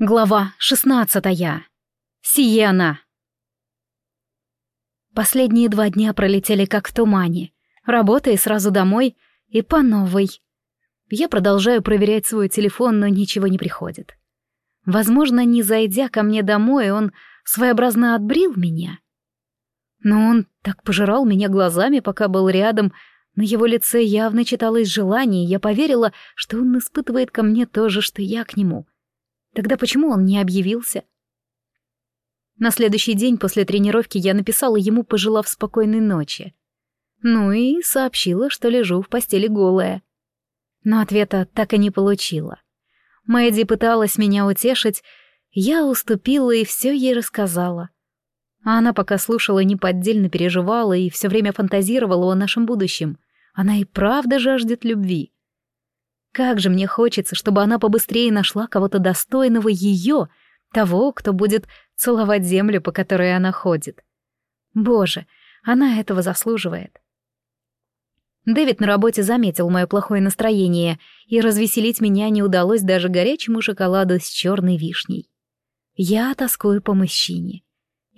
Глава шестнадцатая. Сиена. Последние два дня пролетели как в тумане. Работа и сразу домой, и по новой. Я продолжаю проверять свой телефон, но ничего не приходит. Возможно, не зайдя ко мне домой, он своеобразно отбрил меня. Но он так пожирал меня глазами, пока был рядом. На его лице явно читалось желание, и я поверила, что он испытывает ко мне то же, что я к нему — Тогда почему он не объявился? На следующий день после тренировки я написала ему, пожелав спокойной ночи. Ну и сообщила, что лежу в постели голая. Но ответа так и не получила. Мэдди пыталась меня утешить, я уступила и все ей рассказала. А она пока слушала, неподдельно переживала и все время фантазировала о нашем будущем. Она и правда жаждет любви. Как же мне хочется, чтобы она побыстрее нашла кого-то достойного ее, того, кто будет целовать землю, по которой она ходит. Боже, она этого заслуживает. Дэвид на работе заметил мое плохое настроение, и развеселить меня не удалось даже горячему шоколаду с черной вишней. Я тоскую по мужчине.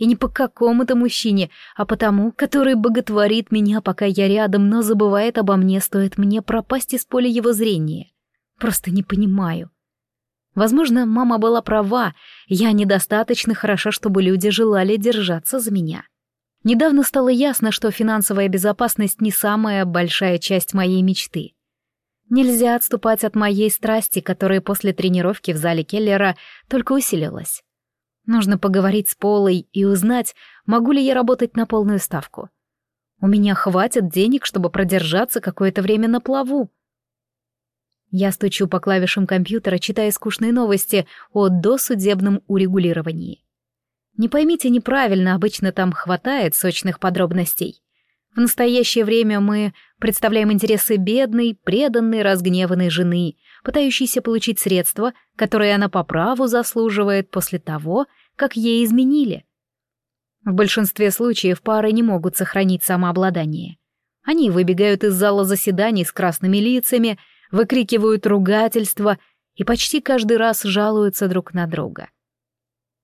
И не по какому-то мужчине, а по тому, который боготворит меня, пока я рядом, но забывает обо мне, стоит мне пропасть из поля его зрения. Просто не понимаю. Возможно, мама была права, я недостаточно хороша, чтобы люди желали держаться за меня. Недавно стало ясно, что финансовая безопасность не самая большая часть моей мечты. Нельзя отступать от моей страсти, которая после тренировки в зале Келлера только усилилась. Нужно поговорить с Полой и узнать, могу ли я работать на полную ставку. У меня хватит денег, чтобы продержаться какое-то время на плаву. Я стучу по клавишам компьютера, читая скучные новости о досудебном урегулировании. Не поймите неправильно, обычно там хватает сочных подробностей. В настоящее время мы представляем интересы бедной, преданной, разгневанной жены, пытающейся получить средства, которые она по праву заслуживает после того, как ей изменили. В большинстве случаев пары не могут сохранить самообладание. Они выбегают из зала заседаний с красными лицами, выкрикивают ругательства и почти каждый раз жалуются друг на друга.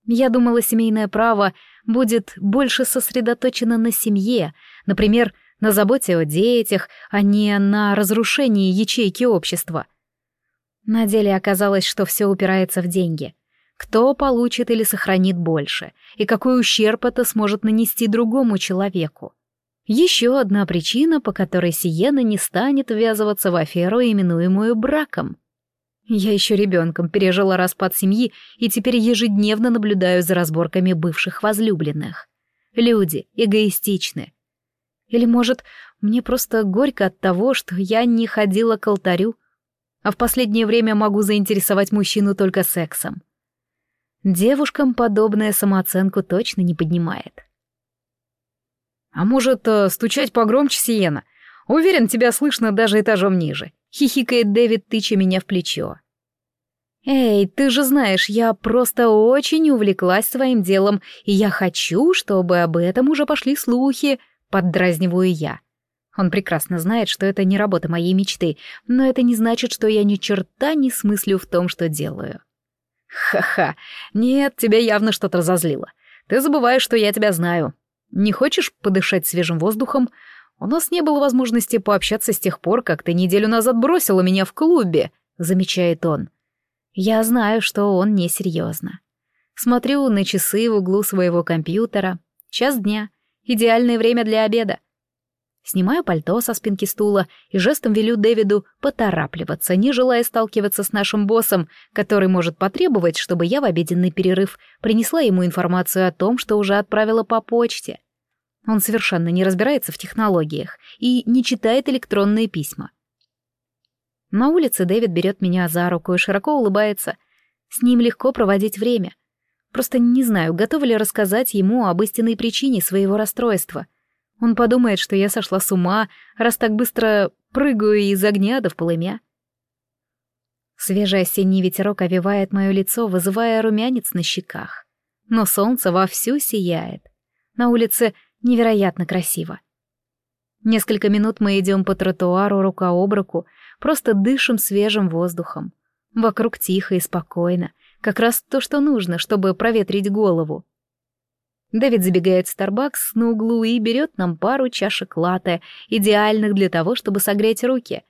Я думала, семейное право будет больше сосредоточено на семье, например, на заботе о детях, а не на разрушении ячейки общества. На деле оказалось, что все упирается в деньги — кто получит или сохранит больше, и какой ущерб это сможет нанести другому человеку. Еще одна причина, по которой Сиена не станет ввязываться в аферу, именуемую браком. Я еще ребенком пережила распад семьи и теперь ежедневно наблюдаю за разборками бывших возлюбленных. Люди эгоистичны. Или, может, мне просто горько от того, что я не ходила к алтарю, а в последнее время могу заинтересовать мужчину только сексом. Девушкам подобная самооценку точно не поднимает. «А может, э, стучать погромче, Сиена? Уверен, тебя слышно даже этажом ниже», — хихикает Дэвид, тыча меня в плечо. «Эй, ты же знаешь, я просто очень увлеклась своим делом, и я хочу, чтобы об этом уже пошли слухи», — поддразниваю я. Он прекрасно знает, что это не работа моей мечты, но это не значит, что я ни черта не смыслю в том, что делаю. «Ха-ха, нет, тебя явно что-то разозлило. Ты забываешь, что я тебя знаю. Не хочешь подышать свежим воздухом? У нас не было возможности пообщаться с тех пор, как ты неделю назад бросила меня в клубе», — замечает он. Я знаю, что он несерьезно. Смотрю на часы в углу своего компьютера. Час дня. Идеальное время для обеда. Снимаю пальто со спинки стула и жестом велю Дэвиду поторапливаться, не желая сталкиваться с нашим боссом, который может потребовать, чтобы я в обеденный перерыв принесла ему информацию о том, что уже отправила по почте. Он совершенно не разбирается в технологиях и не читает электронные письма. На улице Дэвид берет меня за руку и широко улыбается. С ним легко проводить время. Просто не знаю, готова ли рассказать ему об истинной причине своего расстройства — он подумает, что я сошла с ума, раз так быстро прыгаю из огня до в полымя. Свежий осенний ветерок овивает мое лицо, вызывая румянец на щеках. Но солнце вовсю сияет. На улице невероятно красиво. Несколько минут мы идем по тротуару рука об руку, просто дышим свежим воздухом. Вокруг тихо и спокойно, Как раз то, что нужно, чтобы проветрить голову. Дэвид забегает в Starbucks на углу и берет нам пару чашек латте, идеальных для того, чтобы согреть руки.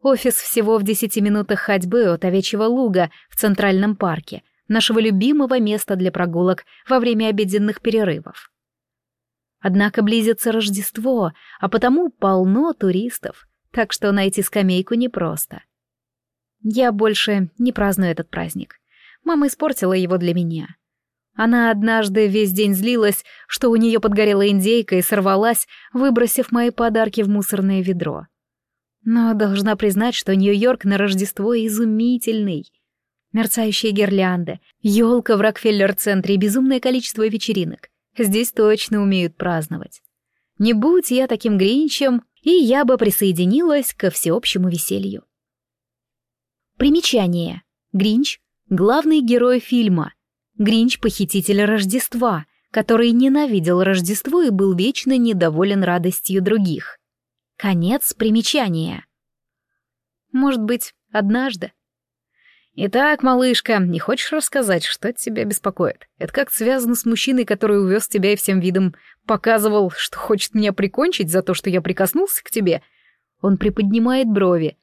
Офис всего в десяти минутах ходьбы от овечьего луга в Центральном парке, нашего любимого места для прогулок во время обеденных перерывов. Однако близится Рождество, а потому полно туристов, так что найти скамейку непросто. Я больше не праздную этот праздник. Мама испортила его для меня. Она однажды весь день злилась, что у нее подгорела индейка и сорвалась, выбросив мои подарки в мусорное ведро. Но должна признать, что Нью-Йорк на Рождество изумительный. Мерцающие гирлянды, елка в Рокфеллер-центре и безумное количество вечеринок. Здесь точно умеют праздновать. Не будь я таким гринчем, и я бы присоединилась ко всеобщему веселью. Примечание. Гринч — главный герой фильма. Гринч — похититель Рождества, который ненавидел Рождество и был вечно недоволен радостью других. Конец примечания. Может быть, однажды. «Итак, малышка, не хочешь рассказать, что тебя беспокоит? Это как связано с мужчиной, который увез тебя и всем видом показывал, что хочет меня прикончить за то, что я прикоснулся к тебе?» Он приподнимает брови.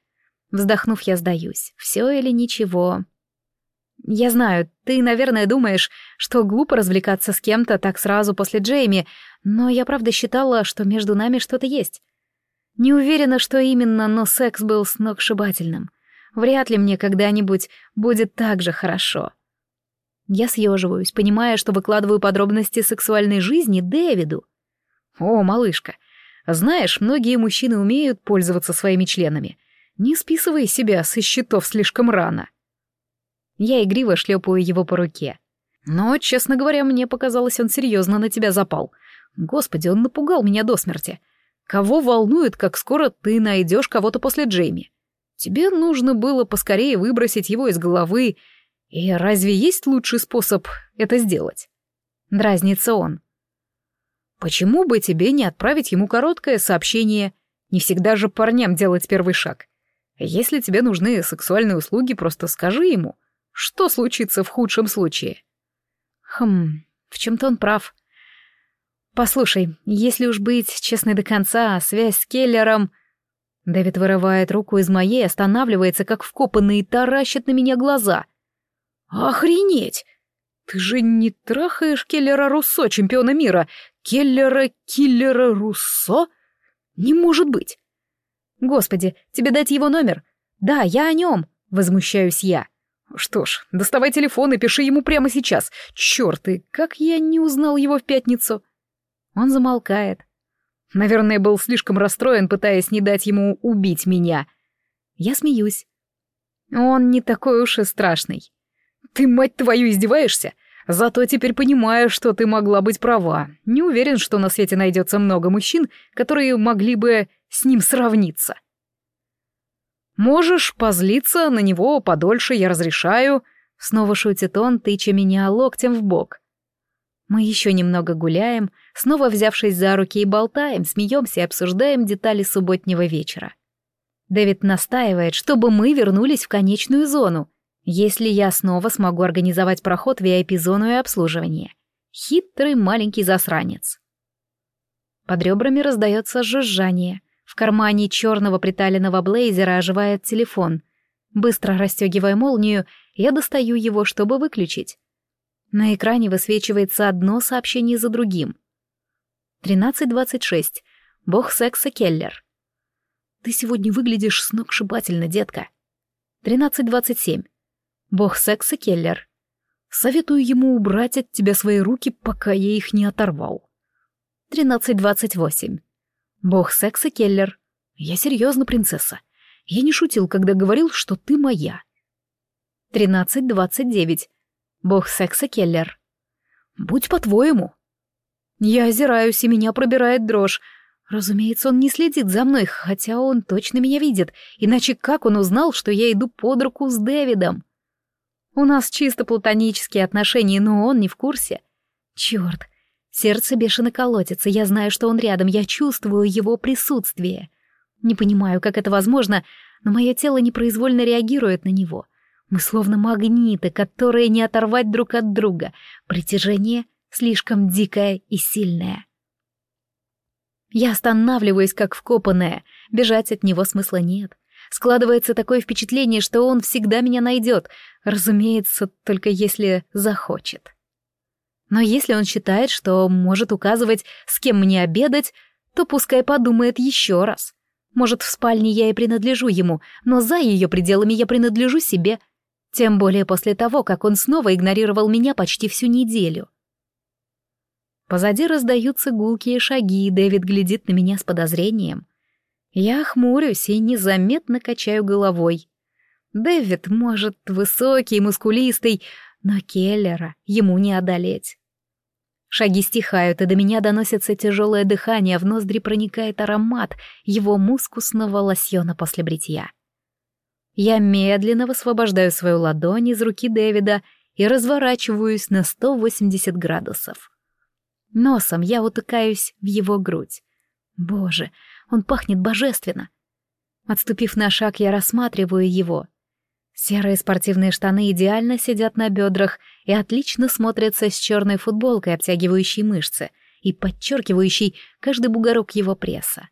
Вздохнув, я сдаюсь. Все или ничего. Я знаю, ты, наверное, думаешь, что глупо развлекаться с кем-то так сразу после Джейми, но я правда считала, что между нами что-то есть. Не уверена, что именно, но секс был сногсшибательным. Вряд ли мне когда-нибудь будет так же хорошо. Я съеживаюсь, понимая, что выкладываю подробности сексуальной жизни Дэвиду. О, малышка, знаешь, многие мужчины умеют пользоваться своими членами. Не списывай себя со счетов слишком рано. Я игриво шлепаю его по руке. Но, честно говоря, мне показалось, он серьезно на тебя запал. Господи, он напугал меня до смерти. Кого волнует, как скоро ты найдешь кого-то после Джейми? Тебе нужно было поскорее выбросить его из головы. И разве есть лучший способ это сделать? Дразнится он. Почему бы тебе не отправить ему короткое сообщение? Не всегда же парням делать первый шаг. Если тебе нужны сексуальные услуги, просто скажи ему, что случится в худшем случае. Хм, в чем-то он прав. Послушай, если уж быть честной до конца, связь с Келлером... Дэвид вырывает руку из моей, останавливается, как вкопанный, и таращит на меня глаза. «Охренеть! Ты же не трахаешь Келлера Руссо, чемпиона мира? Келлера Киллера Руссо? Не может быть!» «Господи, тебе дать его номер?» «Да, я о нем!» — возмущаюсь я. «Что ж, доставай телефон и пиши ему прямо сейчас. Черт, и как я не узнал его в пятницу!» Он замолкает. Наверное, был слишком расстроен, пытаясь не дать ему убить меня. Я смеюсь. Он не такой уж и страшный. Ты, мать твою, издеваешься? Зато теперь понимаю, что ты могла быть права. Не уверен, что на свете найдется много мужчин, которые могли бы с ним сравниться. Можешь позлиться на него подольше, я разрешаю. Снова шутит он, тыча меня локтем в бок. Мы еще немного гуляем, снова взявшись за руки и болтаем, смеемся и обсуждаем детали субботнего вечера. Дэвид настаивает, чтобы мы вернулись в конечную зону, если я снова смогу организовать проход в VIP-зону и обслуживание. Хитрый маленький засранец. Под ребрами раздается жужжание. В кармане черного приталенного блейзера оживает телефон. Быстро расстегивая молнию, я достаю его, чтобы выключить. На экране высвечивается одно сообщение за другим. 13.26. Бог секса Келлер. Ты сегодня выглядишь сногсшибательно, детка. 13.27. Бог секса Келлер. Советую ему убрать от тебя свои руки, пока я их не оторвал. 13.28. Бог секса Келлер. Я серьезно, принцесса. Я не шутил, когда говорил, что ты моя. 13.29. Бог секса Келлер. Будь по-твоему. Я озираюсь, и меня пробирает дрожь. Разумеется, он не следит за мной, хотя он точно меня видит, иначе как он узнал, что я иду под руку с Дэвидом? У нас чисто платонические отношения, но он не в курсе. Черт, сердце бешено колотится, я знаю, что он рядом, я чувствую его присутствие. Не понимаю, как это возможно, но мое тело непроизвольно реагирует на него — Мы словно магниты, которые не оторвать друг от друга. Притяжение слишком дикое и сильное. Я останавливаюсь, как вкопанная. Бежать от него смысла нет. Складывается такое впечатление, что он всегда меня найдет. Разумеется, только если захочет. Но если он считает, что может указывать, с кем мне обедать, то пускай подумает еще раз. Может, в спальне я и принадлежу ему, но за ее пределами я принадлежу себе. Тем более после того, как он снова игнорировал меня почти всю неделю. Позади раздаются гулкие шаги, и Дэвид глядит на меня с подозрением. Я хмурюсь и незаметно качаю головой. Дэвид, может, высокий, мускулистый, но Келлера ему не одолеть. Шаги стихают, и до меня доносится тяжелое дыхание, в ноздри проникает аромат его мускусного лосьона после бритья. Я медленно высвобождаю свою ладонь из руки Дэвида и разворачиваюсь на 180 градусов. Носом я утыкаюсь в его грудь. Боже, он пахнет божественно. Отступив на шаг, я рассматриваю его. Серые спортивные штаны идеально сидят на бедрах и отлично смотрятся с черной футболкой, обтягивающей мышцы и подчеркивающей каждый бугорок его пресса.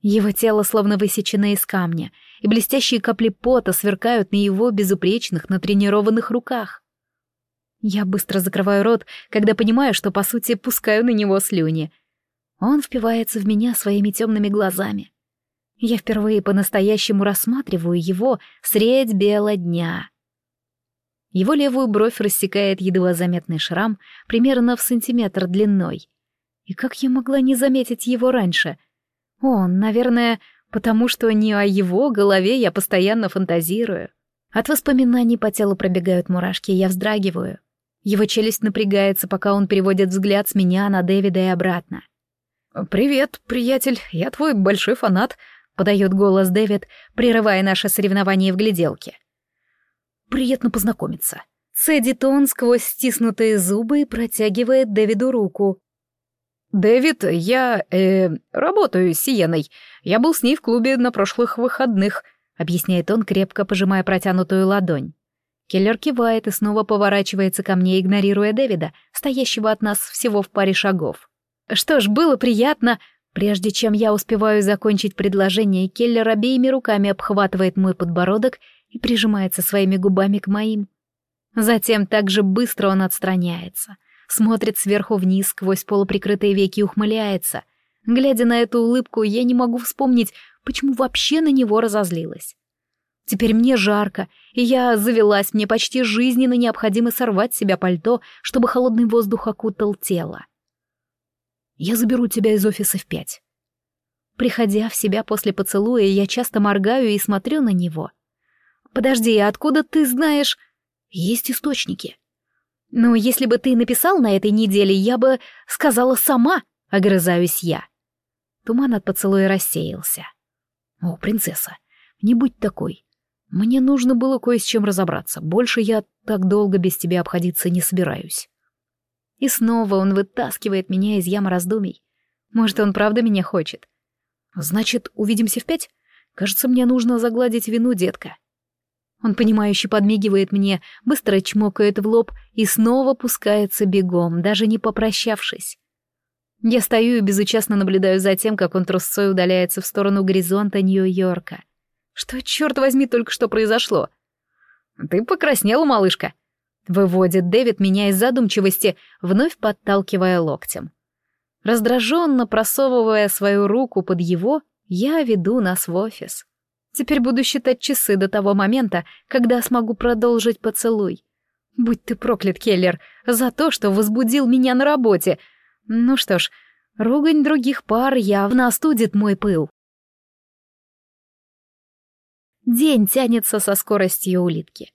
Его тело словно высечено из камня, и блестящие капли пота сверкают на его безупречных, натренированных руках. Я быстро закрываю рот, когда понимаю, что, по сути, пускаю на него слюни. Он впивается в меня своими темными глазами. Я впервые по-настоящему рассматриваю его средь бела дня. Его левую бровь рассекает едва заметный шрам примерно в сантиметр длиной. И как я могла не заметить его раньше? Он, наверное, потому что не о его голове я постоянно фантазирую. От воспоминаний по телу пробегают мурашки, и я вздрагиваю. Его челюсть напрягается, пока он переводит взгляд с меня на Дэвида и обратно. «Привет, приятель, я твой большой фанат», — подает голос Дэвид, прерывая наше соревнование в гляделке. «Приятно познакомиться». Цедит он сквозь стиснутые зубы и протягивает Дэвиду руку. «Дэвид, я, э, работаю с Сиеной. Я был с ней в клубе на прошлых выходных», — объясняет он, крепко пожимая протянутую ладонь. Келлер кивает и снова поворачивается ко мне, игнорируя Дэвида, стоящего от нас всего в паре шагов. Что ж, было приятно. Прежде чем я успеваю закончить предложение, Келлер обеими руками обхватывает мой подбородок и прижимается своими губами к моим. Затем так же быстро он отстраняется, смотрит сверху вниз сквозь полуприкрытые веки и ухмыляется. Глядя на эту улыбку, я не могу вспомнить, почему вообще на него разозлилась. Теперь мне жарко, и я завелась, мне почти жизненно необходимо сорвать с себя пальто, чтобы холодный воздух окутал тело. Я заберу тебя из офиса в пять. Приходя в себя после поцелуя, я часто моргаю и смотрю на него. «Подожди, откуда ты знаешь?» «Есть источники». «Ну, если бы ты написал на этой неделе, я бы сказала сама», — огрызаюсь я. Туман от поцелуя рассеялся. «О, принцесса, не будь такой. Мне нужно было кое с чем разобраться. Больше я так долго без тебя обходиться не собираюсь. И снова он вытаскивает меня из ямы раздумий. Может, он правда меня хочет? Значит, увидимся в пять? Кажется, мне нужно загладить вину, детка. Он, понимающе подмигивает мне, быстро чмокает в лоб и снова пускается бегом, даже не попрощавшись. Я стою и безучастно наблюдаю за тем, как он трусцой удаляется в сторону горизонта Нью-Йорка. Что, черт возьми, только что произошло? Ты покраснела, малышка. Выводит Дэвид меня из задумчивости, вновь подталкивая локтем. Раздраженно просовывая свою руку под его, я веду нас в офис. Теперь буду считать часы до того момента, когда смогу продолжить поцелуй. Будь ты проклят, Келлер, за то, что возбудил меня на работе. Ну что ж, ругань других пар явно остудит мой пыл. День тянется со скоростью улитки.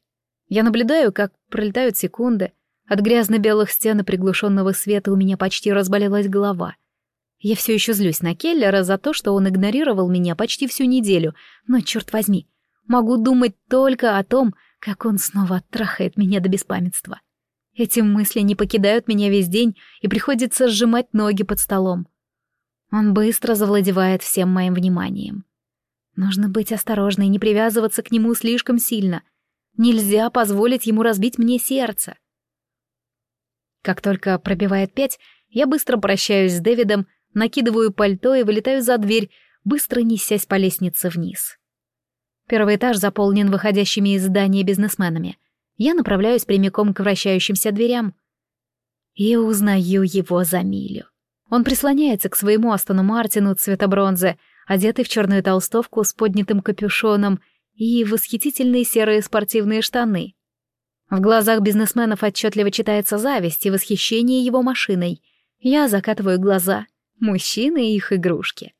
Я наблюдаю, как пролетают секунды. От грязно-белых стен и приглушенного света у меня почти разболелась голова. Я все еще злюсь на Келлера за то, что он игнорировал меня почти всю неделю, но, черт возьми, могу думать только о том, как он снова оттрахает меня до беспамятства. Эти мысли не покидают меня весь день, и приходится сжимать ноги под столом. Он быстро завладевает всем моим вниманием. Нужно быть осторожной, не привязываться к нему слишком сильно. Нельзя позволить ему разбить мне сердце. Как только пробивает пять, я быстро прощаюсь с Дэвидом, накидываю пальто и вылетаю за дверь, быстро несясь по лестнице вниз. Первый этаж заполнен выходящими из здания бизнесменами. Я направляюсь прямиком к вращающимся дверям. И узнаю его за милю. Он прислоняется к своему Астону Мартину цвета бронзы, одетый в черную толстовку с поднятым капюшоном и восхитительные серые спортивные штаны. В глазах бизнесменов отчетливо читается зависть и восхищение его машиной. Я закатываю глаза. Мужчины и их игрушки.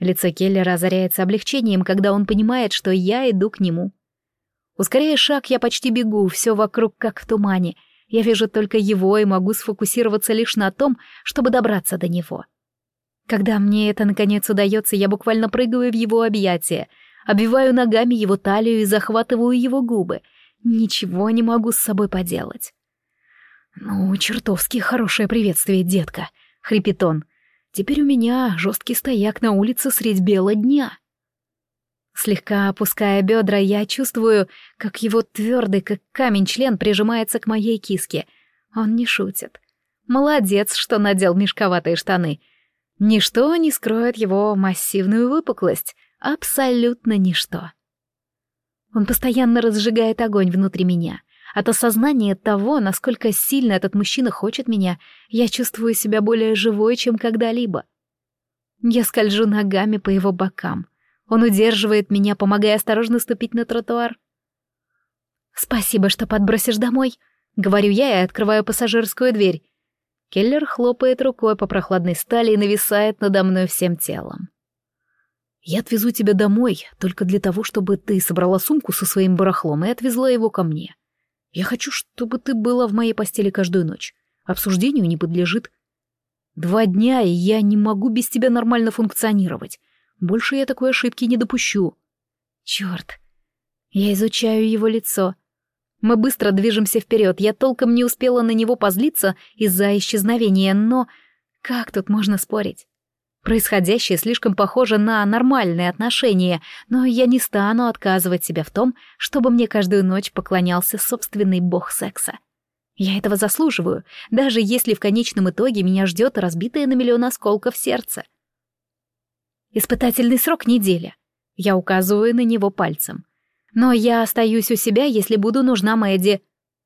Лицо Келлера озаряется облегчением, когда он понимает, что я иду к нему. Ускоряя шаг, я почти бегу, все вокруг как в тумане. Я вижу только его и могу сфокусироваться лишь на том, чтобы добраться до него. Когда мне это наконец удается, я буквально прыгаю в его объятия, обвиваю ногами его талию и захватываю его губы. Ничего не могу с собой поделать. «Ну, чертовски хорошее приветствие, детка», — хрипит он. «Теперь у меня жесткий стояк на улице средь бела дня». Слегка опуская бедра, я чувствую, как его твердый, как камень член прижимается к моей киске. Он не шутит. Молодец, что надел мешковатые штаны. Ничто не скроет его массивную выпуклость. Абсолютно ничто. Он постоянно разжигает огонь внутри меня. От осознания того, насколько сильно этот мужчина хочет меня, я чувствую себя более живой, чем когда-либо. Я скольжу ногами по его бокам. Он удерживает меня, помогая осторожно ступить на тротуар. «Спасибо, что подбросишь домой», — говорю я и открываю пассажирскую дверь. Келлер хлопает рукой по прохладной стали и нависает надо мной всем телом. «Я отвезу тебя домой только для того, чтобы ты собрала сумку со своим барахлом и отвезла его ко мне. Я хочу, чтобы ты была в моей постели каждую ночь. Обсуждению не подлежит. Два дня, и я не могу без тебя нормально функционировать. Больше я такой ошибки не допущу. Черт. Я изучаю его лицо. Мы быстро движемся вперед. Я толком не успела на него позлиться из-за исчезновения, но как тут можно спорить? Происходящее слишком похоже на нормальные отношения, но я не стану отказывать себя в том, чтобы мне каждую ночь поклонялся собственный бог секса. Я этого заслуживаю, даже если в конечном итоге меня ждет разбитое на миллион осколков сердце. Испытательный срок неделя. Я указываю на него пальцем. Но я остаюсь у себя, если буду нужна Мэдди.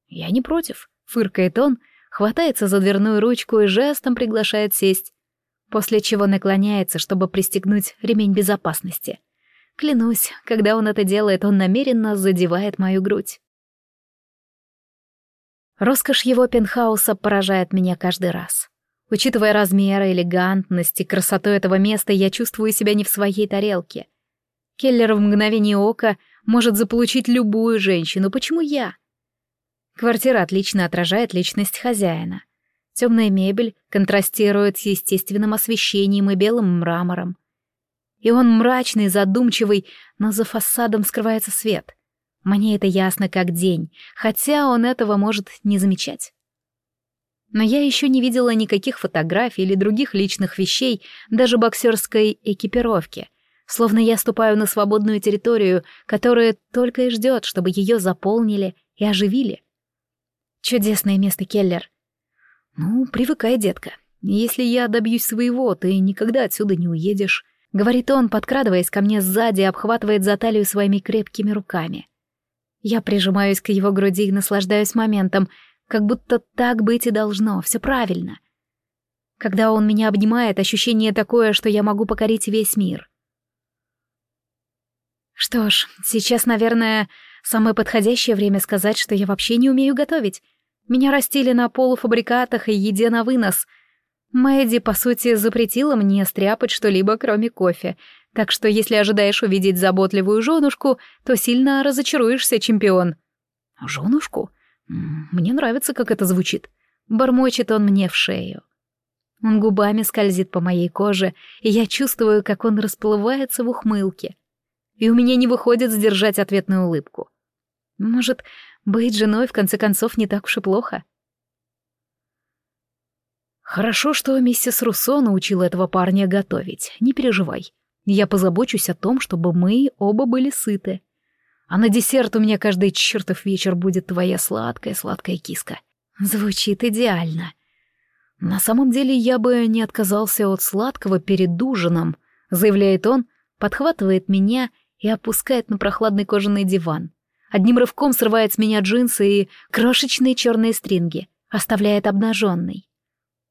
Я не против, фыркает он, хватается за дверную ручку и жестом приглашает сесть, после чего наклоняется, чтобы пристегнуть ремень безопасности. Клянусь, когда он это делает, он намеренно задевает мою грудь. Роскошь его пентхауса поражает меня каждый раз. Учитывая размеры, элегантность и красоту этого места, я чувствую себя не в своей тарелке. Келлер в мгновение ока может заполучить любую женщину. Почему я? Квартира отлично отражает личность хозяина. Темная мебель контрастирует с естественным освещением и белым мрамором. И он мрачный, задумчивый, но за фасадом скрывается свет. Мне это ясно как день, хотя он этого может не замечать. Но я еще не видела никаких фотографий или других личных вещей, даже боксерской экипировки. Словно я ступаю на свободную территорию, которая только и ждет, чтобы ее заполнили и оживили. Чудесное место, Келлер. Ну, привыкай, детка. Если я добьюсь своего, ты никогда отсюда не уедешь. Говорит он, подкрадываясь ко мне сзади, обхватывает за талию своими крепкими руками. Я прижимаюсь к его груди и наслаждаюсь моментом, как будто так быть и должно, все правильно. Когда он меня обнимает, ощущение такое, что я могу покорить весь мир. Что ж, сейчас, наверное, самое подходящее время сказать, что я вообще не умею готовить. Меня растили на полуфабрикатах и еде на вынос. Мэдди, по сути, запретила мне стряпать что-либо, кроме кофе, так что если ожидаешь увидеть заботливую женушку, то сильно разочаруешься, чемпион. Женушку? Мне нравится, как это звучит. Бормочет он мне в шею. Он губами скользит по моей коже, и я чувствую, как он расплывается в ухмылке. И у меня не выходит сдержать ответную улыбку. Может, быть женой в конце концов не так уж и плохо? Хорошо, что миссис Руссо научила этого парня готовить. Не переживай. Я позабочусь о том, чтобы мы оба были сыты. А на десерт у меня каждый чертов вечер будет твоя сладкая-сладкая киска. Звучит идеально. На самом деле я бы не отказался от сладкого перед ужином, заявляет он, подхватывает меня и опускает на прохладный кожаный диван. Одним рывком срывает с меня джинсы и крошечные черные стринги, оставляет обнаженной.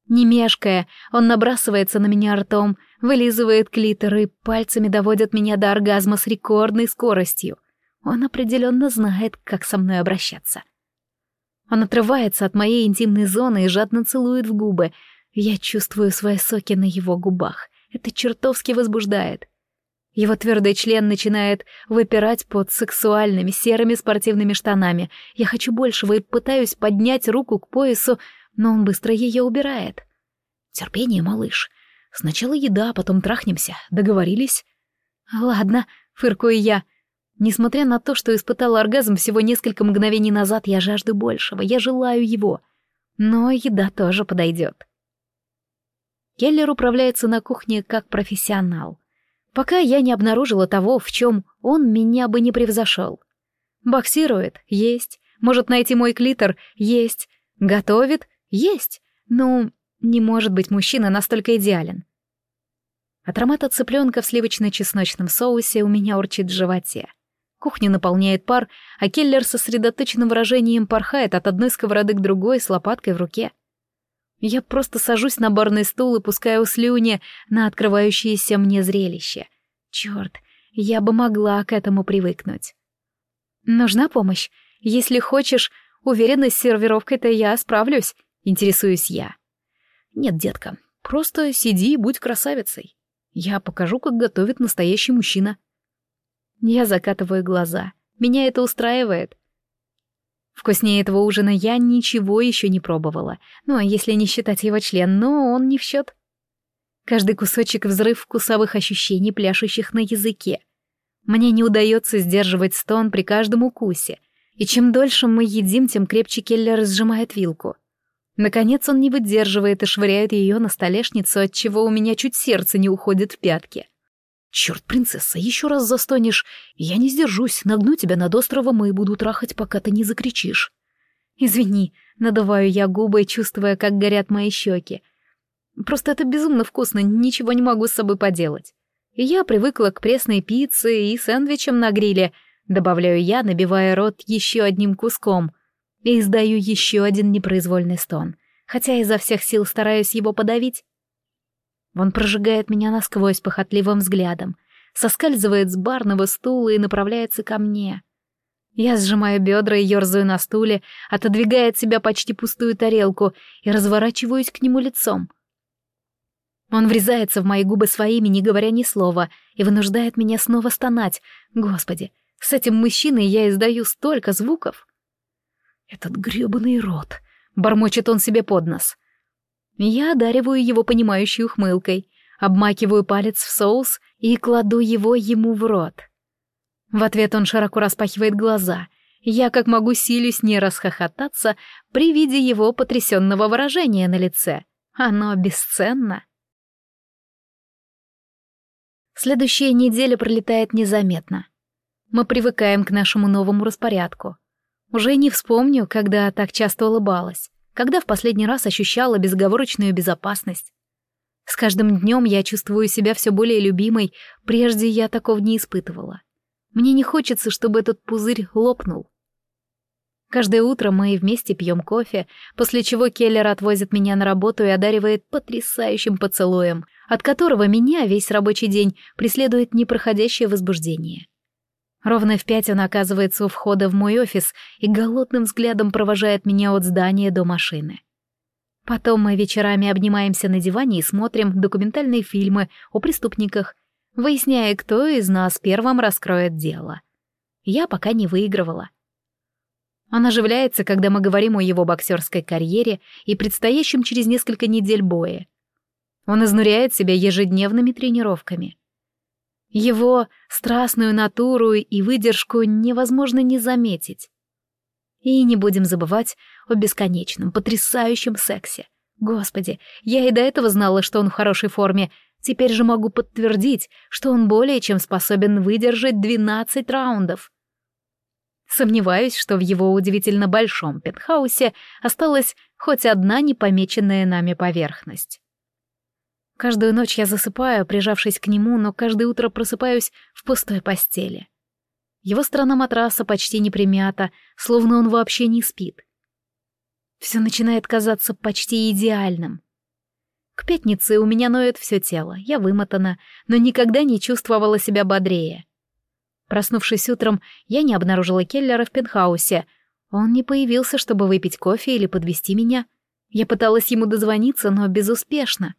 Не мешкая, он набрасывается на меня ртом, вылизывает клитор и пальцами доводит меня до оргазма с рекордной скоростью. Он определенно знает, как со мной обращаться. Он отрывается от моей интимной зоны и жадно целует в губы. Я чувствую свои соки на его губах. Это чертовски возбуждает. Его твердый член начинает выпирать под сексуальными серыми спортивными штанами. Я хочу большего и пытаюсь поднять руку к поясу, но он быстро ее убирает. Терпение, малыш. Сначала еда, потом трахнемся. Договорились? Ладно, фыркую я. Несмотря на то, что испытала оргазм всего несколько мгновений назад, я жажду большего, я желаю его. Но еда тоже подойдет. Келлер управляется на кухне как профессионал. Пока я не обнаружила того, в чем он меня бы не превзошел. Боксирует — есть. Может найти мой клитор — есть. Готовит — есть. Ну, не может быть мужчина настолько идеален. От аромата цыпленка в сливочно-чесночном соусе у меня урчит в животе. Кухня наполняет пар, а Келлер со сосредоточенным выражением порхает от одной сковороды к другой с лопаткой в руке. Я просто сажусь на барный стул и пускаю слюни на открывающееся мне зрелище. Черт, я бы могла к этому привыкнуть. Нужна помощь? Если хочешь, уверена, с сервировкой-то я справлюсь, интересуюсь я. Нет, детка, просто сиди и будь красавицей. Я покажу, как готовит настоящий мужчина. Я закатываю глаза. Меня это устраивает. Вкуснее этого ужина я ничего еще не пробовала. Ну, а если не считать его член, но он не в счет. Каждый кусочек взрыв вкусовых ощущений, пляшущих на языке. Мне не удается сдерживать стон при каждом укусе. И чем дольше мы едим, тем крепче Келлер сжимает вилку. Наконец он не выдерживает и швыряет ее на столешницу, от чего у меня чуть сердце не уходит в пятки. «Черт, принцесса, еще раз застонешь, я не сдержусь, нагну тебя над островом и буду трахать, пока ты не закричишь». «Извини», — надуваю я губы, чувствуя, как горят мои щеки. «Просто это безумно вкусно, ничего не могу с собой поделать. Я привыкла к пресной пицце и сэндвичам на гриле», — добавляю я, набивая рот еще одним куском — и издаю еще один непроизвольный стон, хотя изо всех сил стараюсь его подавить. Он прожигает меня насквозь похотливым взглядом, соскальзывает с барного стула и направляется ко мне. Я сжимаю бедра и ерзаю на стуле, отодвигая от себя почти пустую тарелку и разворачиваюсь к нему лицом. Он врезается в мои губы своими, не говоря ни слова, и вынуждает меня снова стонать. Господи, с этим мужчиной я издаю столько звуков. «Этот грёбаный рот!» — бормочет он себе под нос. Я одариваю его понимающей ухмылкой, обмакиваю палец в соус и кладу его ему в рот. В ответ он широко распахивает глаза. Я, как могу, силюсь не расхохотаться при виде его потрясенного выражения на лице. Оно бесценно. Следующая неделя пролетает незаметно. Мы привыкаем к нашему новому распорядку. Уже не вспомню, когда так часто улыбалась, когда в последний раз ощущала безоговорочную безопасность. С каждым днем я чувствую себя все более любимой, прежде я такого не испытывала. Мне не хочется, чтобы этот пузырь лопнул. Каждое утро мы вместе пьем кофе, после чего Келлер отвозит меня на работу и одаривает потрясающим поцелуем, от которого меня весь рабочий день преследует непроходящее возбуждение. Ровно в пять он оказывается у входа в мой офис и голодным взглядом провожает меня от здания до машины. Потом мы вечерами обнимаемся на диване и смотрим документальные фильмы о преступниках, выясняя, кто из нас первым раскроет дело. Я пока не выигрывала. Он оживляется, когда мы говорим о его боксерской карьере и предстоящем через несколько недель бое. Он изнуряет себя ежедневными тренировками. Его страстную натуру и выдержку невозможно не заметить. И не будем забывать о бесконечном, потрясающем сексе. Господи, я и до этого знала, что он в хорошей форме. Теперь же могу подтвердить, что он более чем способен выдержать 12 раундов. Сомневаюсь, что в его удивительно большом пентхаусе осталась хоть одна непомеченная нами поверхность. Каждую ночь я засыпаю, прижавшись к нему, но каждое утро просыпаюсь в пустой постели. Его сторона матраса почти не примята, словно он вообще не спит. Все начинает казаться почти идеальным. К пятнице у меня ноет все тело, я вымотана, но никогда не чувствовала себя бодрее. Проснувшись утром, я не обнаружила Келлера в пентхаусе. Он не появился, чтобы выпить кофе или подвести меня. Я пыталась ему дозвониться, но безуспешно.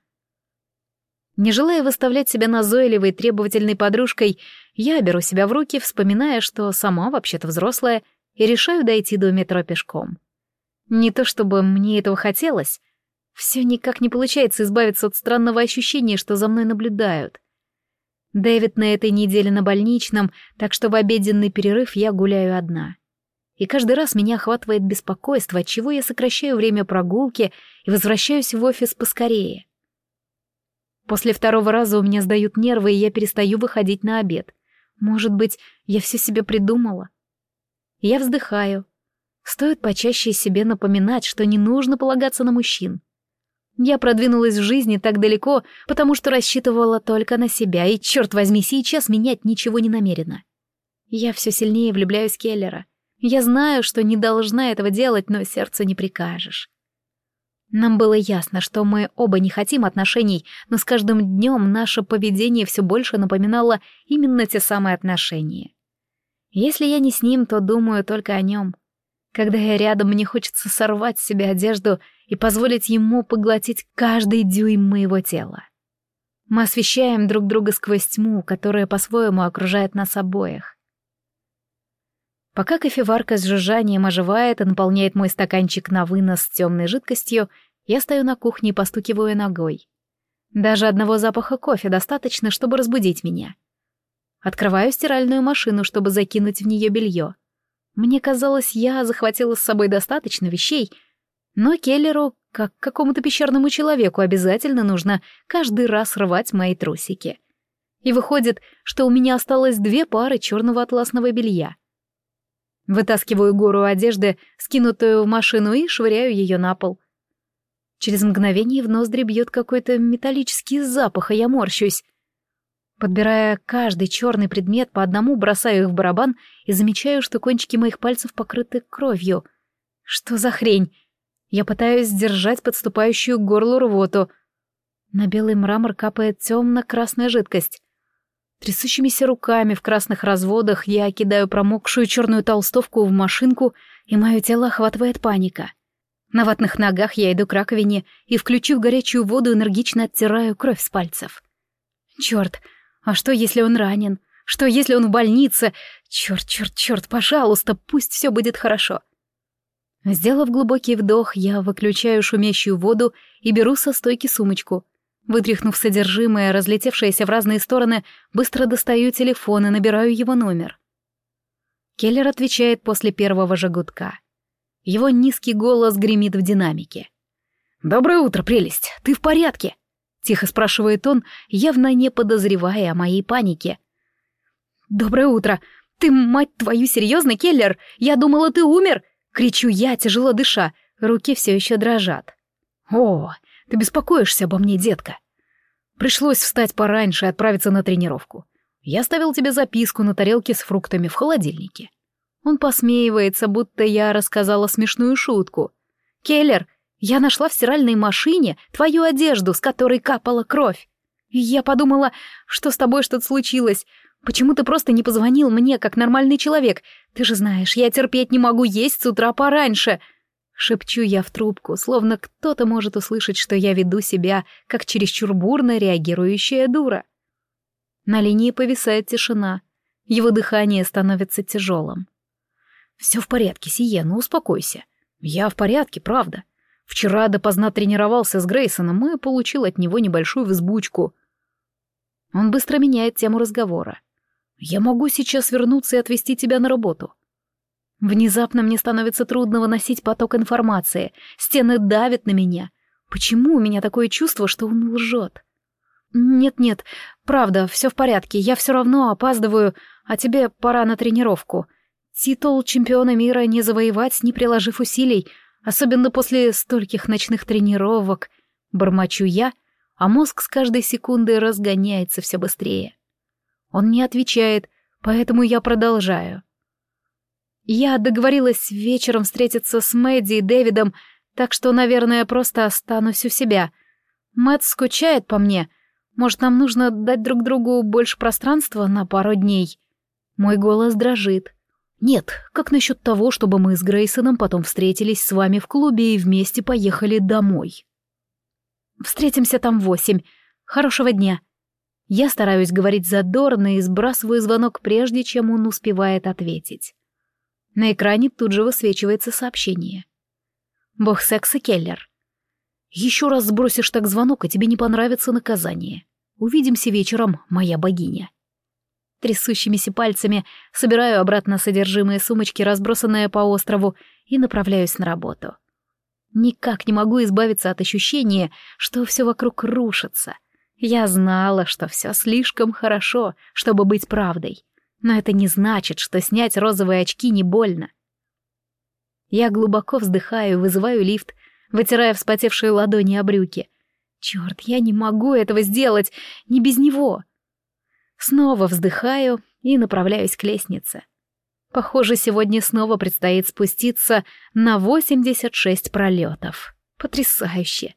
Не желая выставлять себя назойливой, требовательной подружкой, я беру себя в руки, вспоминая, что сама вообще-то взрослая, и решаю дойти до метро пешком. Не то чтобы мне этого хотелось. Все никак не получается избавиться от странного ощущения, что за мной наблюдают. Дэвид на этой неделе на больничном, так что в обеденный перерыв я гуляю одна. И каждый раз меня охватывает беспокойство, отчего я сокращаю время прогулки и возвращаюсь в офис поскорее. После второго раза у меня сдают нервы, и я перестаю выходить на обед. Может быть, я все себе придумала? Я вздыхаю. Стоит почаще себе напоминать, что не нужно полагаться на мужчин. Я продвинулась в жизни так далеко, потому что рассчитывала только на себя, и, черт возьми, сейчас менять ничего не намерена. Я все сильнее влюбляюсь в Келлера. Я знаю, что не должна этого делать, но сердцу не прикажешь. Нам было ясно, что мы оба не хотим отношений, но с каждым днем наше поведение все больше напоминало именно те самые отношения. Если я не с ним, то думаю только о нем. Когда я рядом, мне хочется сорвать с себя одежду и позволить ему поглотить каждый дюйм моего тела. Мы освещаем друг друга сквозь тьму, которая по-своему окружает нас обоих. Пока кофеварка с жужжанием оживает и наполняет мой стаканчик на вынос темной жидкостью, я стою на кухне и постукиваю ногой. Даже одного запаха кофе достаточно, чтобы разбудить меня. Открываю стиральную машину, чтобы закинуть в нее белье. Мне казалось, я захватила с собой достаточно вещей, но Келлеру, как какому-то пещерному человеку, обязательно нужно каждый раз рвать мои трусики. И выходит, что у меня осталось две пары черного атласного белья. Вытаскиваю гору одежды, скинутую в машину, и швыряю ее на пол. Через мгновение в ноздри бьет какой-то металлический запах, а я морщусь. Подбирая каждый черный предмет по одному, бросаю их в барабан и замечаю, что кончики моих пальцев покрыты кровью. Что за хрень? Я пытаюсь сдержать подступающую к горлу рвоту. На белый мрамор капает темно-красная жидкость. Трясущимися руками в красных разводах я кидаю промокшую черную толстовку в машинку, и мое тело охватывает паника. На ватных ногах я иду к раковине и, включив горячую воду, энергично оттираю кровь с пальцев. Черт, а что, если он ранен? Что, если он в больнице? Черт, черт, черт, пожалуйста, пусть все будет хорошо. Сделав глубокий вдох, я выключаю шумящую воду и беру со стойки сумочку. Вытряхнув содержимое, разлетевшееся в разные стороны, быстро достаю телефон и набираю его номер. Келлер отвечает после первого же. Его низкий голос гремит в динамике. «Доброе утро, прелесть! Ты в порядке?» Тихо спрашивает он, явно не подозревая о моей панике. «Доброе утро! Ты, мать твою, серьезно, Келлер? Я думала, ты умер!» Кричу я, тяжело дыша, руки все еще дрожат. «О, ты беспокоишься обо мне, детка!» Пришлось встать пораньше и отправиться на тренировку. Я оставил тебе записку на тарелке с фруктами в холодильнике. Он посмеивается, будто я рассказала смешную шутку. «Келлер, я нашла в стиральной машине твою одежду, с которой капала кровь. И я подумала, что с тобой что-то случилось. Почему ты просто не позвонил мне, как нормальный человек? Ты же знаешь, я терпеть не могу есть с утра пораньше. Шепчу я в трубку, словно кто-то может услышать, что я веду себя, как чересчур бурно реагирующая дура. На линии повисает тишина. Его дыхание становится тяжелым. «Все в порядке, Сиена, успокойся. Я в порядке, правда. Вчера допоздна тренировался с Грейсоном и получил от него небольшую взбучку. Он быстро меняет тему разговора. «Я могу сейчас вернуться и отвезти тебя на работу». Внезапно мне становится трудно выносить поток информации. Стены давят на меня. Почему у меня такое чувство, что он лжет? «Нет-нет, правда, все в порядке, я все равно опаздываю, а тебе пора на тренировку», — Титул чемпиона мира не завоевать, не приложив усилий, особенно после стольких ночных тренировок. Бормочу я, а мозг с каждой секундой разгоняется все быстрее. Он не отвечает, поэтому я продолжаю. Я договорилась вечером встретиться с Мэдди и Дэвидом, так что, наверное, просто останусь у себя. Мэтт скучает по мне. Может, нам нужно дать друг другу больше пространства на пару дней? Мой голос дрожит. Нет, как насчет того, чтобы мы с Грейсоном потом встретились с вами в клубе и вместе поехали домой? Встретимся там в восемь. Хорошего дня. Я стараюсь говорить задорно и сбрасываю звонок прежде, чем он успевает ответить. На экране тут же высвечивается сообщение. Бог секса Келлер. Еще раз сбросишь так звонок, и тебе не понравится наказание. Увидимся вечером, моя богиня. Трясущимися пальцами собираю обратно содержимое сумочки, разбросанное по острову, и направляюсь на работу. Никак не могу избавиться от ощущения, что все вокруг рушится. Я знала, что все слишком хорошо, чтобы быть правдой. Но это не значит, что снять розовые очки не больно. Я глубоко вздыхаю, вызываю лифт, вытирая вспотевшие ладони о брюки. Черт, я не могу этого сделать, не без него. Снова вздыхаю и направляюсь к лестнице. Похоже, сегодня снова предстоит спуститься на 86 пролетов. Потрясающе!